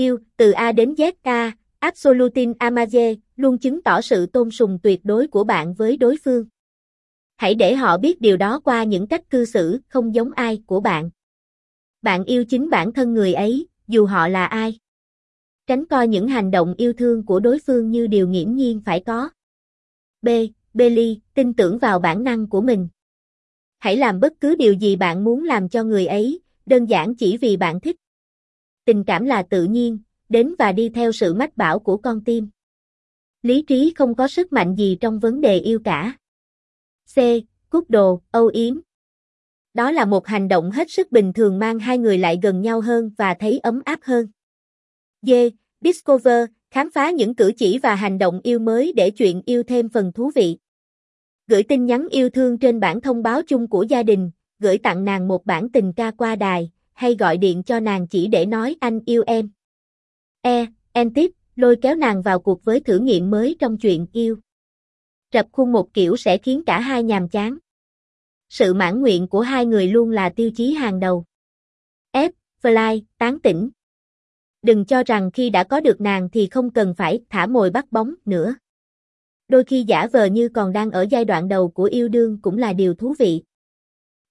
Yêu, từ A đến Z A, Absolutin Amaze, luôn chứng tỏ sự tôn sùng tuyệt đối của bạn với đối phương. Hãy để họ biết điều đó qua những cách cư xử không giống ai của bạn. Bạn yêu chính bản thân người ấy, dù họ là ai. Tránh coi những hành động yêu thương của đối phương như điều nghiễm nhiên phải có. B. Belly, tin tưởng vào bản năng của mình. Hãy làm bất cứ điều gì bạn muốn làm cho người ấy, đơn giản chỉ vì bạn thích. Tình cảm là tự nhiên, đến và đi theo sự mách bảo của con tim. Lý trí không có sức mạnh gì trong vấn đề yêu cả. C. Cút đồ, âu yếm. Đó là một hành động hết sức bình thường mang hai người lại gần nhau hơn và thấy ấm áp hơn. D. Discover, khám phá những cử chỉ và hành động yêu mới để chuyện yêu thêm phần thú vị. Gửi tin nhắn yêu thương trên bản thông báo chung của gia đình, gửi tặng nàng một bản tình ca qua đài, hay gọi điện cho nàng chỉ để nói anh yêu em. E. Entip, lôi kéo nàng vào cuộc với thử nghiệm mới trong chuyện yêu. Rập khuôn một kiểu sẽ khiến cả hai nhàm chán. Sự mãn nguyện của hai người luôn là tiêu chí hàng đầu. F. Fly, tán tỉnh. Đừng cho rằng khi đã có được nàng thì không cần phải thả mồi bắt bóng nữa. Đôi khi giả vờ như còn đang ở giai đoạn đầu của yêu đương cũng là điều thú vị.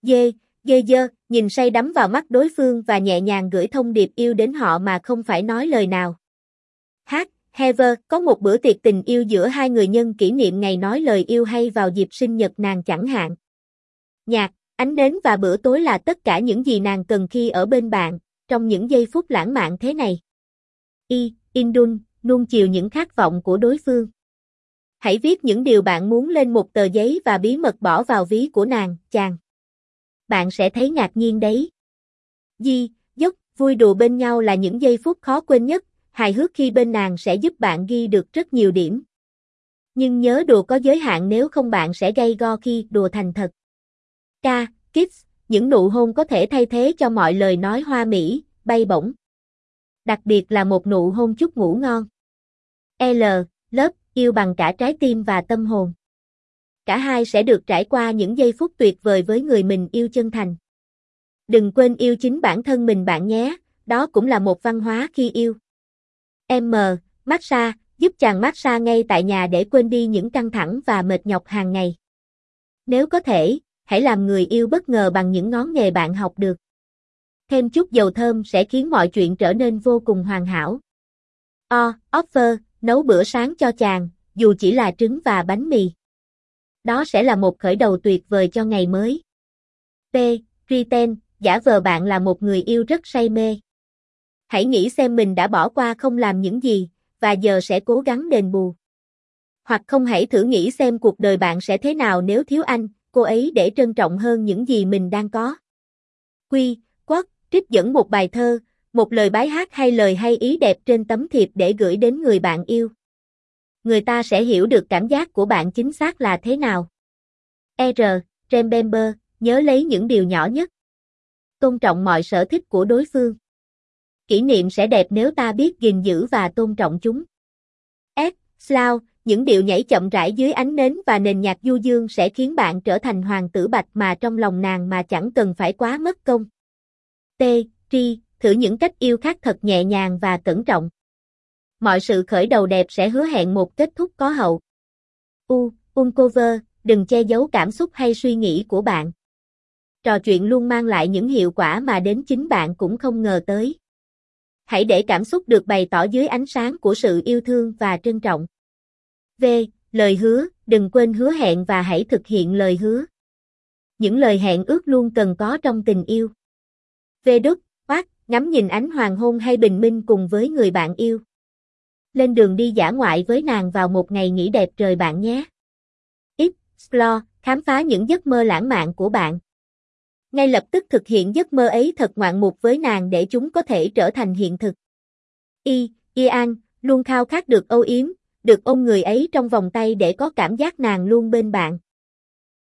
Dê, dơ dơ, nhìn say đắm vào mắt đối phương và nhẹ nhàng gửi thông điệp yêu đến họ mà không phải nói lời nào. hát, Heather, có một bữa tiệc tình yêu giữa hai người nhân kỷ niệm ngày nói lời yêu hay vào dịp sinh nhật nàng chẳng hạn. Nhạc, ánh nến và bữa tối là tất cả những gì nàng cần khi ở bên bạn, trong những giây phút lãng mạn thế này. Y, Indun, nuông chiều những khát vọng của đối phương. Hãy viết những điều bạn muốn lên một tờ giấy và bí mật bỏ vào ví của nàng, chàng. Bạn sẽ thấy ngạc nhiên đấy. Di, dốc, vui đùa bên nhau là những giây phút khó quên nhất, hài hước khi bên nàng sẽ giúp bạn ghi được rất nhiều điểm. Nhưng nhớ đùa có giới hạn nếu không bạn sẽ gây go khi đùa thành thật. K. Kids, những nụ hôn có thể thay thế cho mọi lời nói hoa mỹ, bay bổng. Đặc biệt là một nụ hôn chúc ngủ ngon. L. Lớp, yêu bằng cả trái tim và tâm hồn. Cả hai sẽ được trải qua những giây phút tuyệt vời với người mình yêu chân thành. Đừng quên yêu chính bản thân mình bạn nhé, đó cũng là một văn hóa khi yêu. M. Massage, giúp chàng massage ngay tại nhà để quên đi những căng thẳng và mệt nhọc hàng ngày. Nếu có thể, hãy làm người yêu bất ngờ bằng những ngón nghề bạn học được. Thêm chút dầu thơm sẽ khiến mọi chuyện trở nên vô cùng hoàn hảo. O. Offer, nấu bữa sáng cho chàng, dù chỉ là trứng và bánh mì. Đó sẽ là một khởi đầu tuyệt vời cho ngày mới. P. Pretend, giả vờ bạn là một người yêu rất say mê. Hãy nghĩ xem mình đã bỏ qua không làm những gì, và giờ sẽ cố gắng đền bù. Hoặc không hãy thử nghĩ xem cuộc đời bạn sẽ thế nào nếu thiếu anh, cô ấy để trân trọng hơn những gì mình đang có. Quy, quất, trích dẫn một bài thơ, một lời bái hát hay lời hay ý đẹp trên tấm thiệp để gửi đến người bạn yêu. Người ta sẽ hiểu được cảm giác của bạn chính xác là thế nào. R. Remember, nhớ lấy những điều nhỏ nhất. Tôn trọng mọi sở thích của đối phương. Kỷ niệm sẽ đẹp nếu ta biết gìn giữ và tôn trọng chúng. S. Slow, những điệu nhảy chậm rãi dưới ánh nến và nền nhạc du dương sẽ khiến bạn trở thành hoàng tử bạch mà trong lòng nàng mà chẳng cần phải quá mất công. T. Tri, thử những cách yêu khác thật nhẹ nhàng và cẩn trọng. Mọi sự khởi đầu đẹp sẽ hứa hẹn một kết thúc có hậu. U. Uncover, đừng che giấu cảm xúc hay suy nghĩ của bạn. Trò chuyện luôn mang lại những hiệu quả mà đến chính bạn cũng không ngờ tới. Hãy để cảm xúc được bày tỏ dưới ánh sáng của sự yêu thương và trân trọng. V. Lời hứa, đừng quên hứa hẹn và hãy thực hiện lời hứa. Những lời hẹn ước luôn cần có trong tình yêu. V. Đức. Hoác, ngắm nhìn ánh hoàng hôn hay bình minh cùng với người bạn yêu. Lên đường đi dã ngoại với nàng vào một ngày nghỉ đẹp trời bạn nhé. Explore, khám phá những giấc mơ lãng mạn của bạn. Ngay lập tức thực hiện giấc mơ ấy thật ngoạn mục với nàng để chúng có thể trở thành hiện thực. Y, Ian, luôn khao khát được âu yếm, được ôm người ấy trong vòng tay để có cảm giác nàng luôn bên bạn.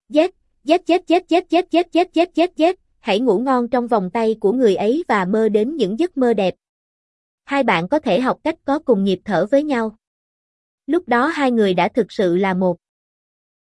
Z, Z Z Z Z Z Z Z Z Z Z, hãy ngủ ngon trong vòng tay của người ấy và mơ đến những giấc mơ đẹp. Hai bạn có thể học cách có cùng nhịp thở với nhau. Lúc đó hai người đã thực sự là một.